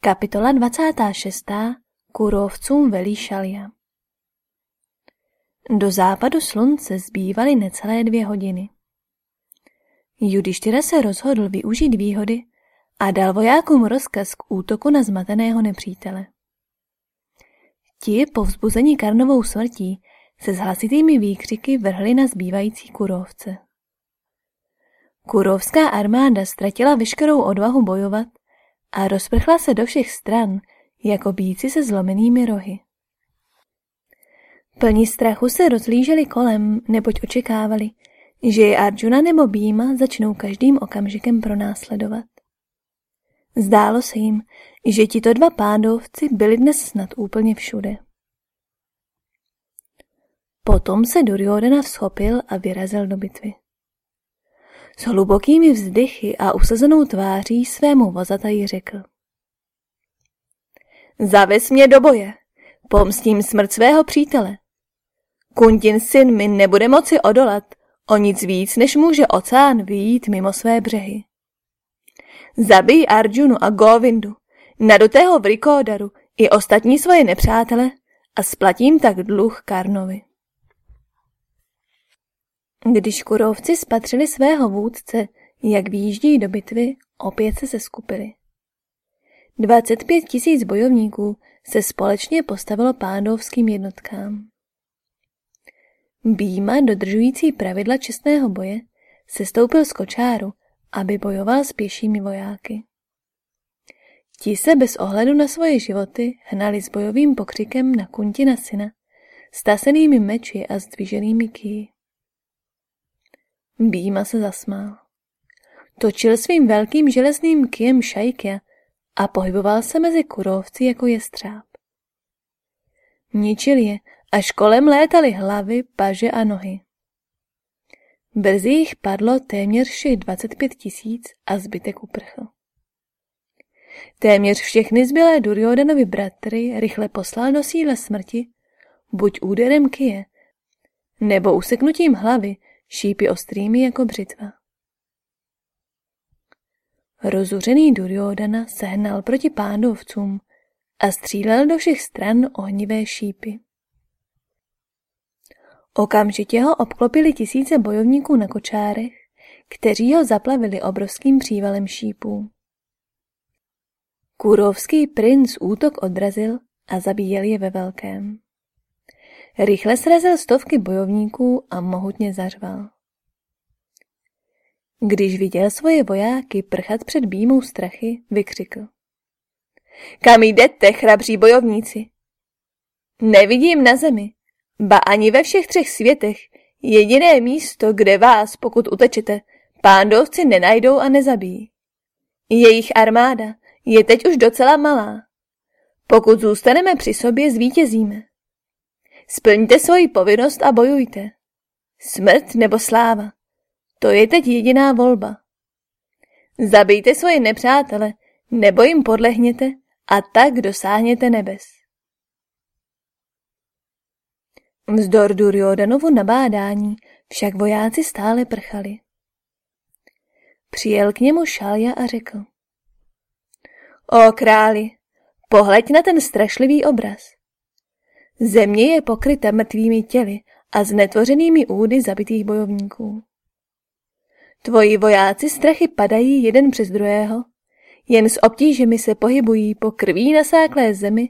Kapitola 26. Kurovcům velí Šalia Do západu slunce zbývaly necelé dvě hodiny. Judištyra se rozhodl využít výhody a dal vojákům rozkaz k útoku na zmateného nepřítele. Ti, po vzbuzení Karnovou smrtí, se s hlasitými výkřiky vrhli na zbývající kurovce. Kurovská armáda ztratila veškerou odvahu bojovat a rozprchla se do všech stran, jako bíci se zlomenými rohy. Plní strachu se rozlíželi kolem, neboť očekávali, že je Arjuna nebo Býma začnou každým okamžikem pronásledovat. Zdálo se jim, že tito dva pádovci byli dnes snad úplně všude. Potom se Duryodhana vzchopil a vyrazil do bitvy. S hlubokými vzdychy a usazenou tváří svému vozataji řekl. Zaves mě do boje, pomstím smrt svého přítele. Kuntin syn mi nebude moci odolat, o nic víc, než může oceán vyjít mimo své břehy. Zabij Arjunu a Govindu, nadutého Vrikodaru i ostatní svoje nepřátele a splatím tak dluh Karnovi. Když kurovci spatřili svého vůdce, jak výjíždí do bitvy, opět se seskupili. 25 tisíc bojovníků se společně postavilo pádovským jednotkám. Býma, dodržující pravidla čestného boje, se stoupil z kočáru, aby bojoval s pěšími vojáky. Ti se bez ohledu na svoje životy hnali s bojovým pokřikem na Kuntina syna, stasenými meči a zdviženými kýji. Býma se zasmál. Točil svým velkým železným kijem šajkia a pohyboval se mezi kurovci jako jestřáb. Ničil je, až kolem létaly hlavy, paže a nohy. Brzy jich padlo téměř všech 25 tisíc a zbytek uprchl. Téměř všechny zbylé Duryodanovi bratry rychle poslal do síle smrti, buď úderem kije, nebo useknutím hlavy šípy ostrými jako břitva. Rozuřený Duryodana sehnal proti pándovcům a střílel do všech stran ohnivé šípy. Okamžitě ho obklopili tisíce bojovníků na kočárech, kteří ho zaplavili obrovským přívalem šípů. Kůrovský princ útok odrazil a zabíjel je ve velkém. Rychle srazil stovky bojovníků a mohutně zařval. Když viděl svoje vojáky prchat před býmou strachy, vykřikl. Kam jdete, chrabří bojovníci? Nevidím na zemi, ba ani ve všech třech světech, jediné místo, kde vás, pokud utečete, pándovci nenajdou a nezabijí. Jejich armáda je teď už docela malá. Pokud zůstaneme při sobě, zvítězíme. Splňte svoji povinnost a bojujte. Smrt nebo sláva. To je teď jediná volba. Zabijte svoje nepřátele, nebo jim podlehněte a tak dosáhněte nebes. Vzdor Duryodanovu nabádání však vojáci stále prchali. Přijel k němu Šalja a řekl. O králi, pohleď na ten strašlivý obraz. Země je pokryta mrtvými těly a znetvořenými údy zabitých bojovníků. Tvoji vojáci strachy padají jeden přes druhého, jen s obtížemi se pohybují po krví nasáklé zemi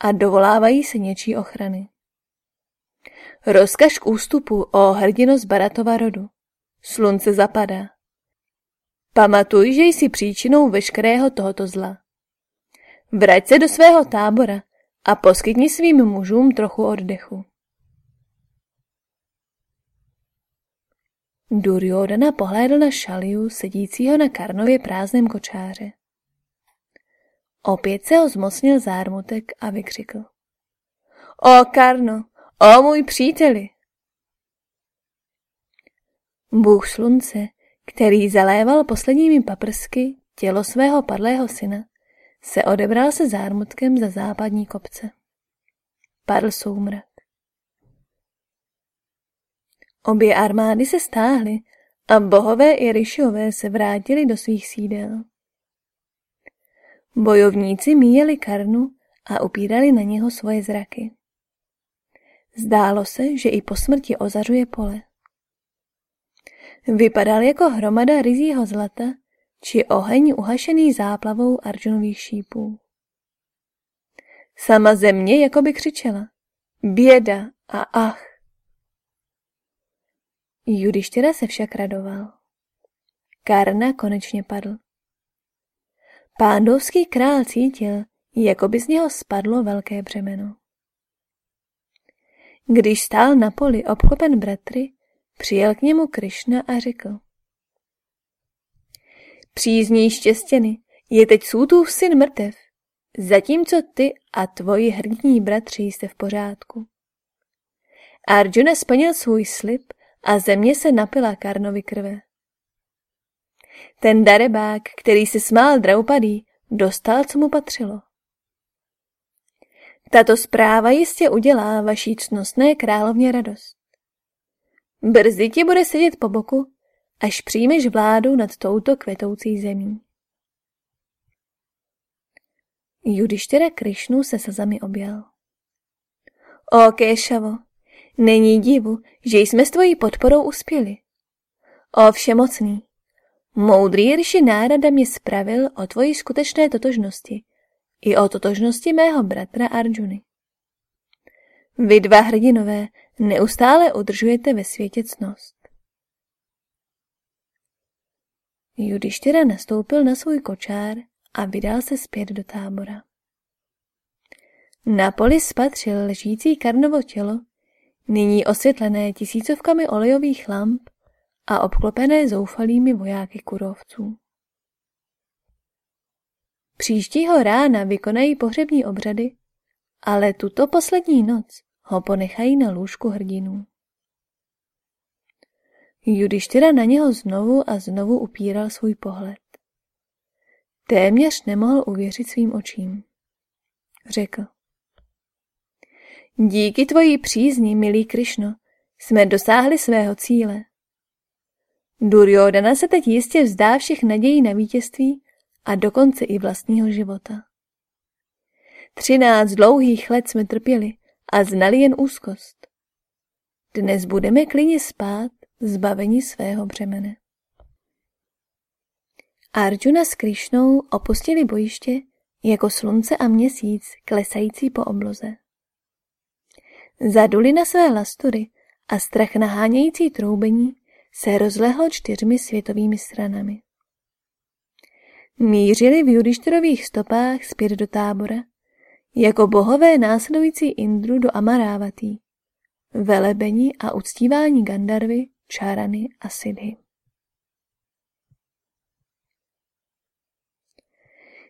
a dovolávají se něčí ochrany. Rozkaž k ústupu, o hrdino z Baratova rodu. Slunce zapadá. Pamatuj, že jsi příčinou veškerého tohoto zla. Vrať se do svého tábora a poskytni svým mužům trochu oddechu. Duryodhana pohlédl na Šaliu, sedícího na Karnově prázdném kočáře. Opět se ho zmocnil zármutek a vykřikl. O Karno, o můj příteli! Bůh slunce, který zaléval posledními paprsky tělo svého padlého syna, se odebral se zármutkem za západní kopce. Padl soumrak. Obě armády se stáhly a bohové i ryšové se vrátili do svých sídel. Bojovníci míjeli Karnu a upírali na něho svoje zraky. Zdálo se, že i po smrti ozařuje pole. Vypadal jako hromada rizího zlata či oheň uhašený záplavou Arjunových šípů. Sama země jako by křičela. Běda a ach. Judištěra se však radoval. Karna konečně padl. Pándovský král cítil, jako by z něho spadlo velké břemeno. Když stál na poli obklopen bratry, přijel k němu Krišna a řekl. Přízní štěstěny, je teď Sůtův syn mrtev, zatímco ty a tvoji hrdní bratři jste v pořádku. Arjuna splnil svůj slib a země se napila Karnovi krve. Ten darebák, který se smál Draupadý, dostal, co mu patřilo. Tato zpráva jistě udělá vaší cnostné královně radost. Brzy ti bude sedět po boku, až přijmeš vládu nad touto kvetoucí zemí. Judištěra Krišnu se slzami objal. O Kéšavo, není divu, že jsme s tvojí podporou uspěli. O všemocný, moudrý Riši Nárada mě spravil o tvoji skutečné totožnosti i o totožnosti mého bratra Arjuny. Vy dva hrdinové neustále udržujete ve světě cnost. Judištěra nastoupil na svůj kočár a vydal se zpět do tábora. Na poli spatřil ležící karnovo tělo, nyní osvětlené tisícovkami olejových lamp a obklopené zoufalými vojáky kurovců. Příštího rána vykonají pohřební obřady, ale tuto poslední noc ho ponechají na lůžku hrdinů. Judištyra na něho znovu a znovu upíral svůj pohled. Téměř nemohl uvěřit svým očím. Řekl. Díky tvojí přízni, milý Krišno, jsme dosáhli svého cíle. Duryodana se teď jistě vzdá všech nadějí na vítězství a dokonce i vlastního života. Třináct dlouhých let jsme trpěli a znali jen úzkost. Dnes budeme klidně spát, zbaveni svého břemene. Arjuna s Krišnou opustili bojiště jako slunce a měsíc klesající po obloze. Zaduli na své lastury a strach nahánějící troubení se rozlehl čtyřmi světovými stranami. Mířili v judišterových stopách zpět do tábora, jako bohové následující Indru do Amarávatý, velebení a uctívání Gandarvy, Čárany a Sidhy.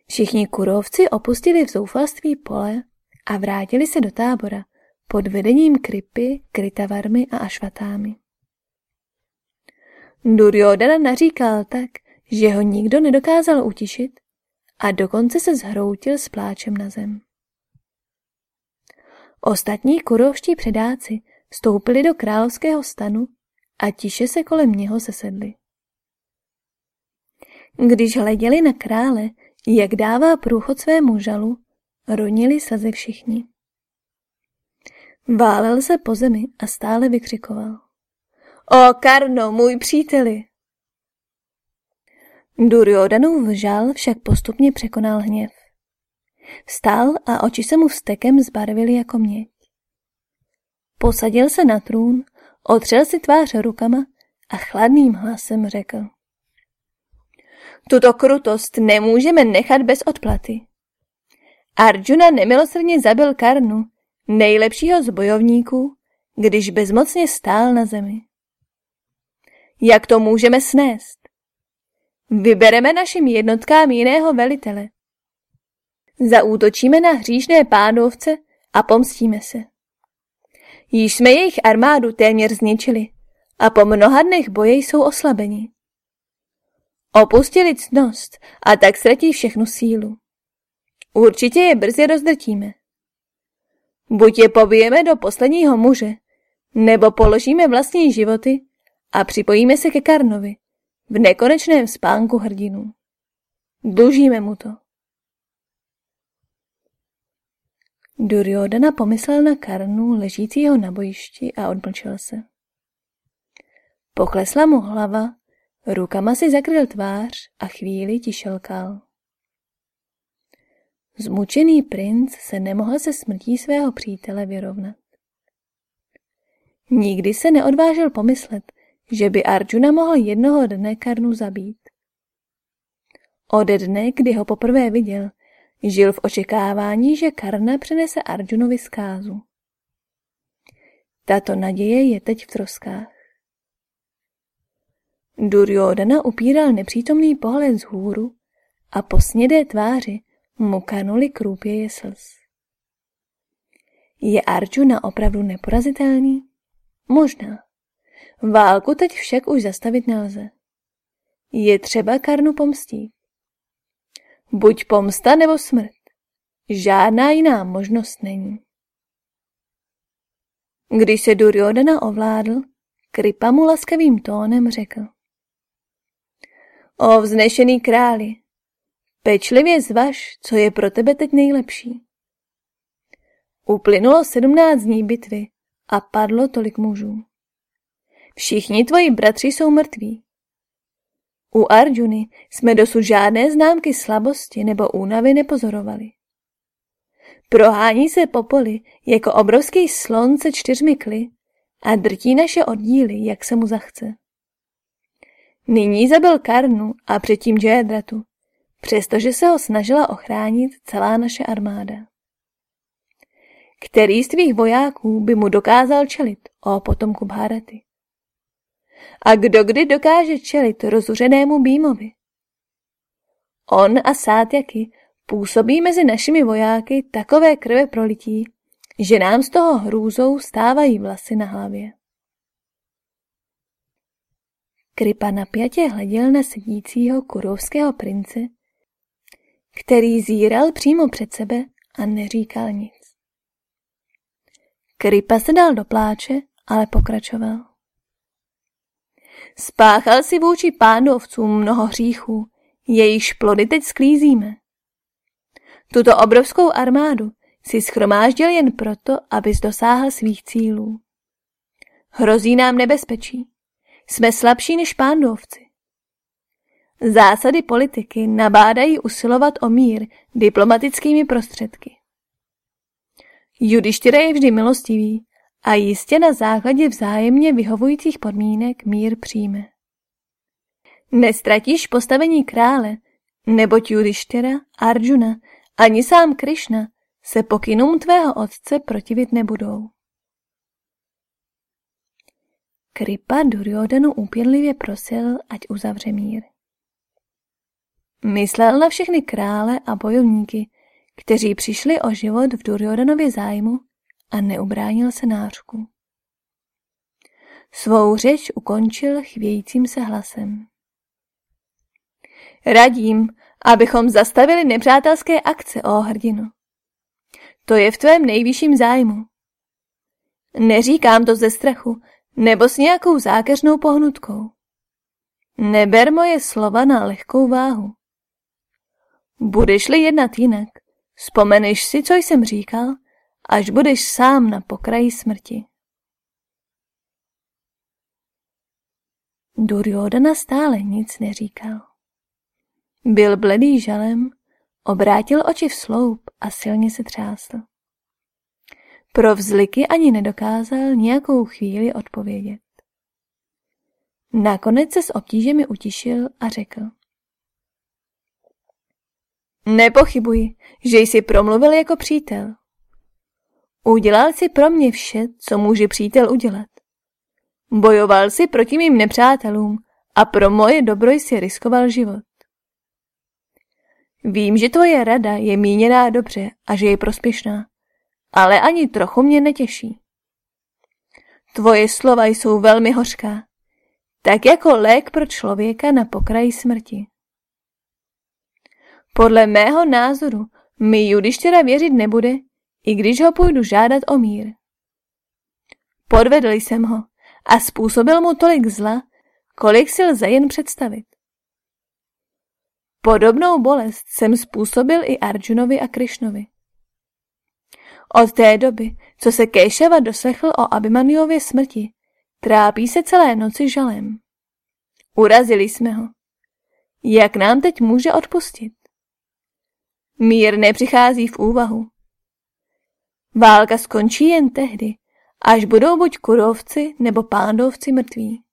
Všichni kurovci opustili v zoufalství pole a vrátili se do tábora pod vedením Kripy, Kritavarmy a Ašvatámy. Duryodhana naříkal tak, že ho nikdo nedokázal utišit a dokonce se zhroutil s pláčem na zem. Ostatní kurovští předáci vstoupili do královského stanu a tiše se kolem něho sesedli. Když hleděli na krále, jak dává průchod svému žalu, ronili slzy všichni. Válel se po zemi a stále vykřikoval. O Karno, můj příteli! Duryodanův žal však postupně překonal hněv. Vstál a oči se mu vstekem zbarvily jako měď. Posadil se na trůn, otřel si tvář rukama a chladným hlasem řekl. Tuto krutost nemůžeme nechat bez odplaty. Arjuna nemilosrdně zabil Karnu, nejlepšího z bojovníků, když bezmocně stál na zemi. Jak to můžeme snést? Vybereme našim jednotkám jiného velitele. Zaútočíme na hříšné pádovce a pomstíme se. Již jsme jejich armádu téměř zničili a po mnoha dnech boje jsou oslabeni. Opustili cnost a tak ztratí všechnu sílu. Určitě je brzy rozdrtíme. Buď je pobijeme do posledního muže, nebo položíme vlastní životy a připojíme se ke Karnovi v nekonečném spánku hrdinů. Dlužíme mu to. Duryodhana pomyslel na Karnu ležícího na bojišti a odmlčel se. Poklesla mu hlava, rukama si zakryl tvář a chvíli tišelkal. Zmučený princ se nemohl se smrtí svého přítele vyrovnat. Nikdy se neodvážil pomyslet, že by Arjuna mohl jednoho dne Karnu zabít. Ode dne, kdy ho poprvé viděl, žil v očekávání, že Karna přenese Arjunovi zkázu. Tato naděje je teď v troskách. Duryodhana upíral nepřítomný pohled z hůru a po snědé tváři mu kanuli krůpěje slz. Je Arjuna opravdu neporazitelný? Možná. Válku teď však už zastavit nelze. Je třeba Karnu pomstít. Buď pomsta nebo smrt. Žádná jiná možnost není. Když se Duryodhana ovládl, Kripa mu laskavým tónem řekl. O vznešený králi, pečlivě zvaž, co je pro tebe teď nejlepší. Uplynulo sedmnáct dní bitvy a padlo tolik mužů. Všichni tvoji bratři jsou mrtví. U Arjuny jsme dosud žádné známky slabosti nebo únavy nepozorovali. Prohání se po poli jako obrovský slon se čtyřmi kly a drtí naše oddíly, jak se mu zachce. Nyní zabil Karnu a předtím Jayadratu, přestože se ho snažila ochránit celá naše armáda. Který z tvých vojáků by mu dokázal čelit, o potomku Bharaty? A kdo kdy dokáže čelit rozuřenému býmovi? On a Sátjaky působí mezi našimi vojáky takové krve prolití, že nám z toho hrůzou stávají vlasy na hlavě. Kripa napjatě hleděl na sedícího kurovského prince, který zíral přímo před sebe a neříkal nic. Kripa se dal do pláče, ale pokračoval. Spáchal si vůči pándovcům mnoho hříchů, jejichž plody teď sklízíme. Tuto obrovskou armádu si schromáždil jen proto, abys dosáhl svých cílů. Hrozí nám nebezpečí. Jsme slabší než pándovci. Zásady politiky nabádají usilovat o mír diplomatickými prostředky. Judištěra je vždy milostivý a jistě na základě vzájemně vyhovujících podmínek mír přijme. Nestratíš postavení krále, neboť Judištěra, Arjuna ani sám Krišna se pokynům tvého otce protivit nebudou. Kripa Duryodhanu úpěnlivě prosil, ať uzavře mír. Myslel na všechny krále a bojovníky, kteří přišli o život v Duryodanově zájmu a neubránil se nářku. Svou řeč ukončil chvějícím se hlasem. Radím, abychom zastavili nepřátelské akce, o hrdinu. To je v tvém nejvyšším zájmu. Neříkám to ze strachu, nebo s nějakou zákeřnou pohnutkou. Neber moje slova na lehkou váhu. Budeš-li jednat jinak, vzpomeneš si, co jsem říkal, až budeš sám na pokraji smrti. Duryodhana stále nic neříkal. Byl bledý žalem, obrátil oči v sloup a silně se třásl. Pro vzliky ani nedokázal nějakou chvíli odpovědět. Nakonec se s obtížemi utišil a řekl. Nepochybuji, že jsi promluvil jako přítel. Udělal si pro mě vše, co může přítel udělat. Bojoval si proti mým nepřátelům a pro moje dobro jsi riskoval život. Vím, že tvoje rada je míněná dobře a že je prospěšná, ale ani trochu mě netěší. Tvoje slova jsou velmi hořká, tak jako lék pro člověka na pokraji smrti. Podle mého názoru mi Judištěra věřit nebude, i když ho půjdu žádat o mír. Podvedl jsem ho a způsobil mu tolik zla, kolik si lze jen představit. Podobnou bolest jsem způsobil i Arjunovi a Krišnovi. Od té doby, co se Kejšava doslechl o Abimaniově smrti, trápí se celé noci žalem. Urazili jsme ho. Jak nám teď může odpustit? Mír nepřichází v úvahu. Válka skončí jen tehdy, až budou buď kurovci nebo pándovci mrtví.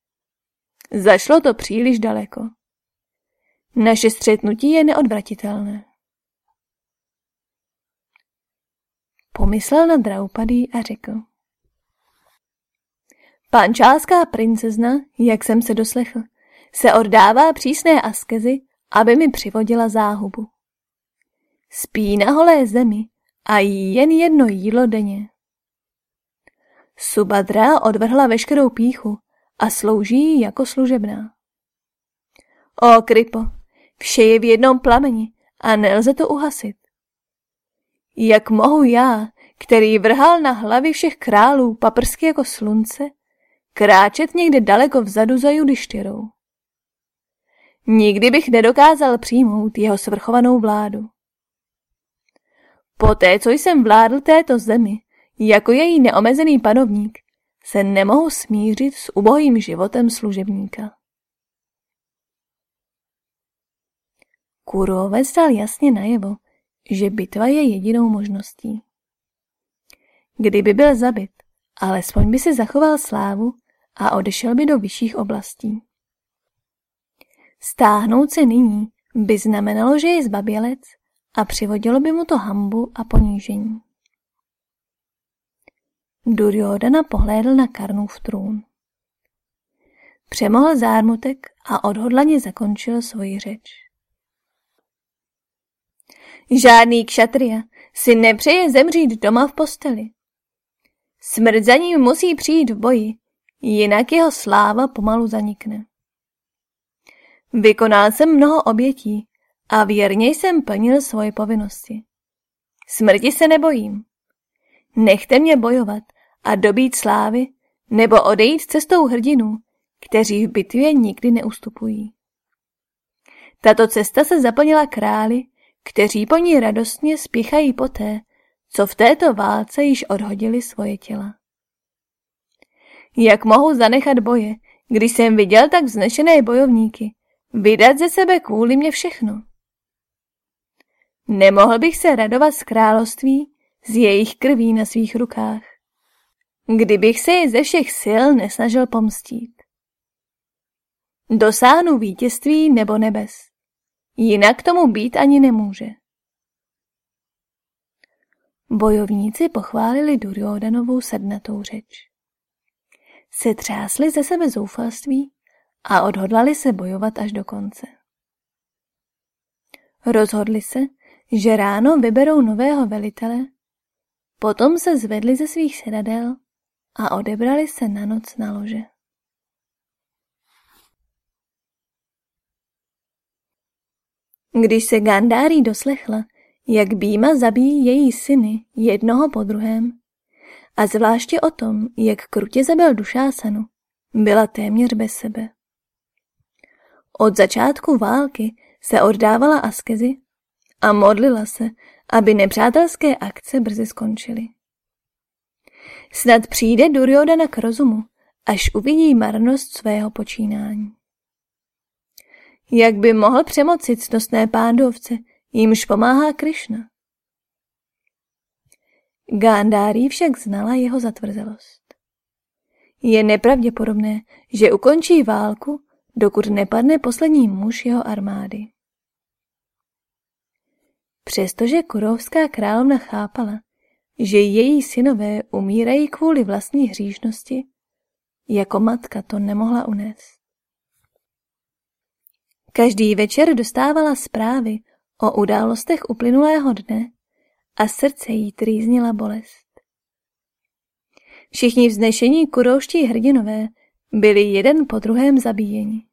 Zašlo to příliš daleko. Naše střetnutí je neodvratitelné. Pomyslel na Draupadý a řekl. Pančálská princezna, jak jsem se doslechl, se oddává přísné askezy, aby mi přivodila záhubu. Spí na holé zemi a jen jedno jídlo denně. Subadra odvrhla veškerou píchu a slouží jako služebná. O, Kripo, vše je v jednom plameni a nelze to uhasit. Jak mohu já, který vrhal na hlavy všech králů paprsky jako slunce, kráčet někde daleko vzadu za judištěrou? Nikdy bych nedokázal přijmout jeho svrchovanou vládu. Poté, co jsem vládl této zemi, jako její neomezený panovník, se nemohu smířit s ubohým životem služebníka. Kurovec dal jasně najevo, že bitva je jedinou možností. Kdyby byl zabit, alespoň by si zachoval slávu a odešel by do vyšších oblastí. Stáhnout se nyní by znamenalo, že je zbabělec a přivodilo by mu to hambu a ponížení. Duryodhana pohlédl na Karnův trůn. Přemohl zármutek a odhodlaně zakončil svoji řeč. Žádný kšatria si nepřeje zemřít doma v posteli. Smrt za ním musí přijít v boji, jinak jeho sláva pomalu zanikne. Vykonal jsem mnoho obětí a věrně jsem plnil svoje povinnosti. Smrti se nebojím. Nechte mě bojovat a dobít slávy, nebo odejít cestou hrdinů, kteří v bitvě nikdy neustupují. Tato cesta se zaplnila králi, kteří po ní radostně spěchají poté, co v této válce již odhodili svoje těla. Jak mohu zanechat boje, když jsem viděl tak vznešené bojovníky, vydat ze sebe kvůli mě všechno? Nemohl bych se radovat z království, z jejich krví na svých rukách kdybych se je ze všech sil nesnažil pomstít. Dosáhnu vítězství nebo nebes. Jinak tomu být ani nemůže. Bojovníci pochválili Duryodanovou sednatou řeč. Setřásli ze sebe zoufalství a odhodlali se bojovat až do konce. Rozhodli se, že ráno vyberou nového velitele, potom se zvedli ze svých sedadel a odebrali se na noc na lože. Když se Gandári doslechla, jak Býma zabíjí její syny jednoho po druhém, a zvláště o tom, jak krutě zabil Dušásanu, byla téměř bez sebe. Od začátku války se oddávala askezi a modlila se, aby nepřátelské akce brzy skončily. Snad přijde Duryodana k rozumu, až uvidí marnost svého počínání. Jak by mohl přemocit ctnostné pándovce, jimž pomáhá Krišna? Gándárý však znala jeho zatvrzelost. Je nepravděpodobné, že ukončí válku, dokud nepadne poslední muž jeho armády. Přestože kurovská královna chápala, že její synové umírají kvůli vlastní hříšnosti, jako matka to nemohla unést. Každý večer dostávala zprávy o událostech uplynulého dne a srdce jí trýznila bolest. Všichni vznešení kurouští hrdinové byli jeden po druhém zabíjeni.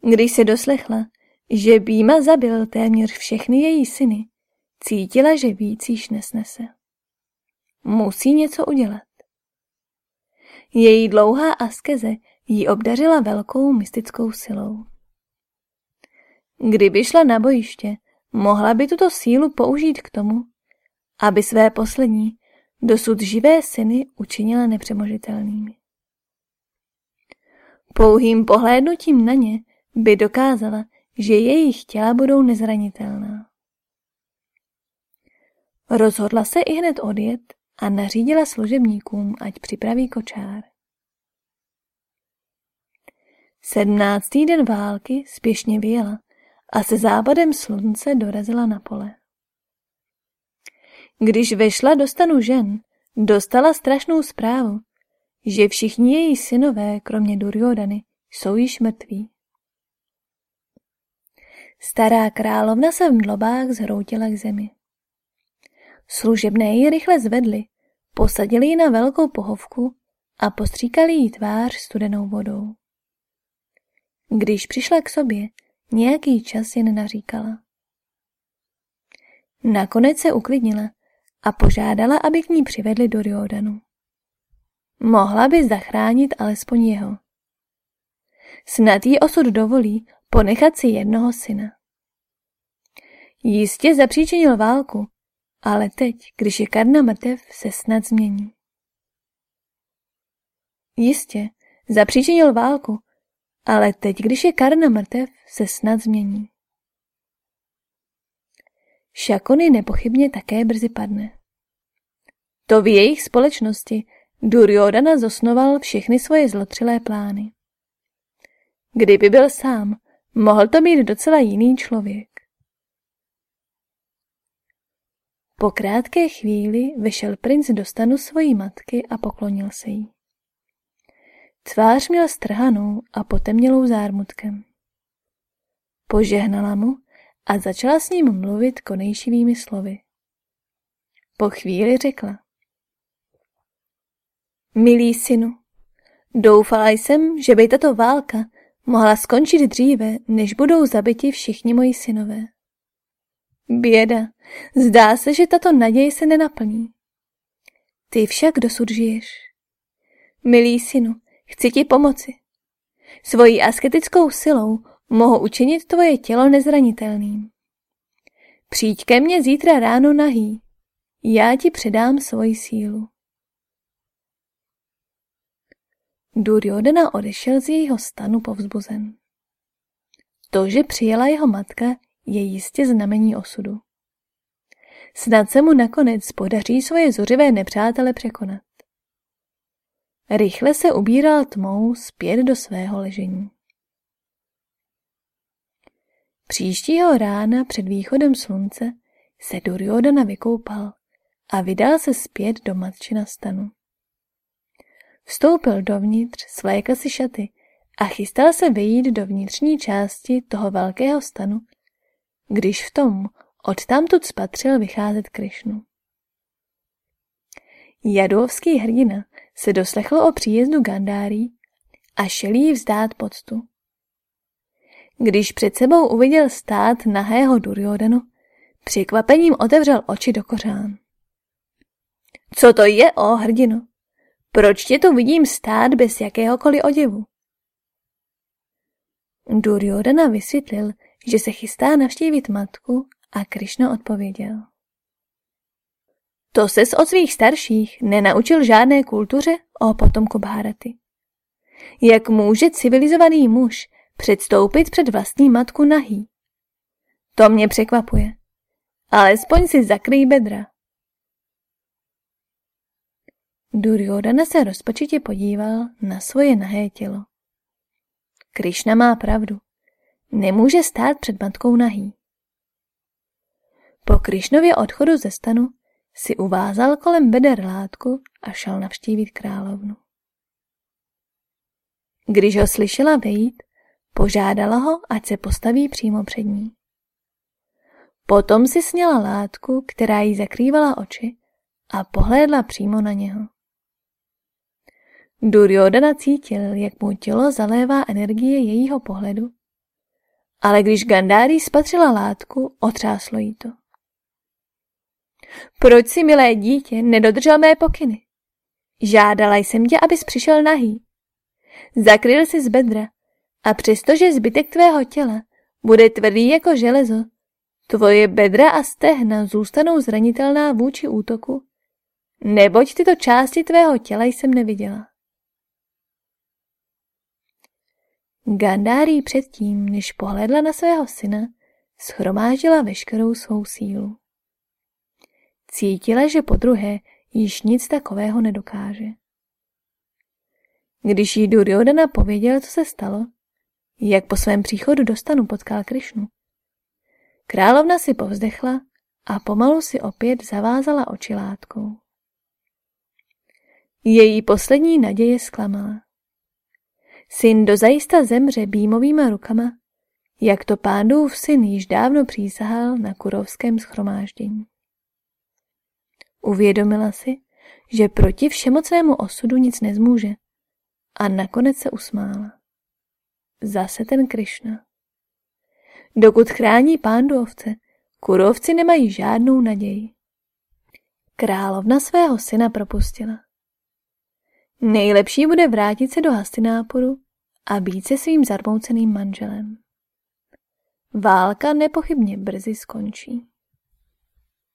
Když se doslechla, že Býma zabil téměř všechny její syny, Cítila, že víc již nesnese. Musí něco udělat. Její dlouhá askeze jí obdařila velkou mystickou silou. Kdyby šla na bojiště, mohla by tuto sílu použít k tomu, aby své poslední, dosud živé syny učinila nepřemožitelnými. Pouhým pohlédnutím na ně by dokázala, že jejich těla budou nezranitelná. Rozhodla se i hned odjet a nařídila služebníkům, ať připraví kočár. Sedmnáctý den války spěšně vyjela a se západem slunce dorazila na pole. Když vešla do stanu žen, dostala strašnou zprávu, že všichni její synové, kromě Duryodany, jsou již mrtví. Stará královna se v mdlobách zhroutila k zemi. Služebné ji rychle zvedli, posadili ji na velkou pohovku a postříkali jí tvář studenou vodou. Když přišla k sobě, nějaký čas jen naříkala. Nakonec se uklidnila a požádala, aby k ní přivedli do Riodanu. Mohla by zachránit alespoň jeho. Snad jí osud dovolí ponechat si jednoho syna. Jistě zapříčinil válku, ale teď, když je Karna mrtev, se snad změní. Jistě, zapříčinil válku, ale teď, když je Karna mrtev, se snad změní. Šakony nepochybně také brzy padne. To v jejich společnosti Duryodhana zosnoval všechny svoje zlotřilé plány. Kdyby byl sám, mohl to být docela jiný člověk. Po krátké chvíli vyšel princ do stanu svojí matky a poklonil se jí. Tvář měl strhanou a potemnělou zármutkem. Požehnala mu a začala s ním mluvit konejšivými slovy. Po chvíli řekla. Milý synu, doufala jsem, že by tato válka mohla skončit dříve, než budou zabiti všichni moji synové. Běda, zdá se, že tato naděje se nenaplní. Ty však dosud žiješ. Milý synu, chci ti pomoci. Svojí asketickou silou mohu učinit tvoje tělo nezranitelným. Přijď ke mně zítra ráno nahý. Já ti předám svoji sílu. Duryodhana odešel z jejího stanu povzbuzen. To, že přijela jeho matka, je jistě znamení osudu. Snad se mu nakonec podaří svoje zuřivé nepřátele překonat. Rychle se ubíral tmou zpět do svého ležení. Příštího rána před východem slunce se Duryodhana vykoupal a vydal se zpět do matčina stanu. Vstoupil dovnitř, svlékl si šaty a chystal se vyjít do vnitřní části toho velkého stanu, když v tom odtamtud spatřil vycházet Krišnu. Jadovský hrdina se doslechl o příjezdu Gandárí a šel jí vzdát poctu. Když před sebou uviděl stát nahého Duryodanu, překvapením otevřel oči do kořán. Co to je, o hrdino? Proč tě tu vidím stát bez jakéhokoliv oděvu? Duryodhana vysvětlil, že se chystá navštívit matku a Krišna odpověděl. To ses od svých starších nenaučil žádné kultuře o potomku Bharaty. Jak může civilizovaný muž předstoupit před vlastní matku nahý? To mě překvapuje. Alespoň si zakrý bedra. Duryodhana se rozpačitě podíval na svoje nahé tělo. Krišna má pravdu. Nemůže stát před matkou nahý. Po Krišnově odchodu ze stanu si uvázal kolem beder látku a šel navštívit královnu. Když ho slyšela vejít, požádala ho, ať se postaví přímo před ní. Potom si sněla látku, která jí zakrývala oči a pohlédla přímo na něho. Duryodhana cítil, jak mu tělo zalévá energie jejího pohledu, ale když Gandári spatřila látku, otřáslo jí to. Proč si, milé dítě, nedodržel mé pokyny? Žádala jsem tě, abys přišel nahý. Zakryl si z bedra a přestože zbytek tvého těla bude tvrdý jako železo, Tvoje bedra a stehna zůstanou zranitelná vůči útoku, neboť tyto části tvého těla jsem neviděla. Gandárí předtím, než pohledla na svého syna, schromáždila veškerou svou sílu. Cítila, že po druhé již nic takového nedokáže. Když jí Duryodhana pověděl, co se stalo, jak po svém příchodu do stanu potkal Krišnu, královna si povzdechla a pomalu si opět zavázala oči látkou. Její poslední naděje zklamala. Syn dozajista zemře býmovýma rukama, jak to pándův syn již dávno přísahal na kurovském schromáždění. Uvědomila si, že proti všemocnému osudu nic nezmůže a nakonec se usmála. Zase ten Krišna. Dokud chrání pándu ovce, kurovci nemají žádnou naději. Královna svého syna propustila. Nejlepší bude vrátit se do Hastináporu a být se svým zarmouceným manželem. Válka nepochybně brzy skončí.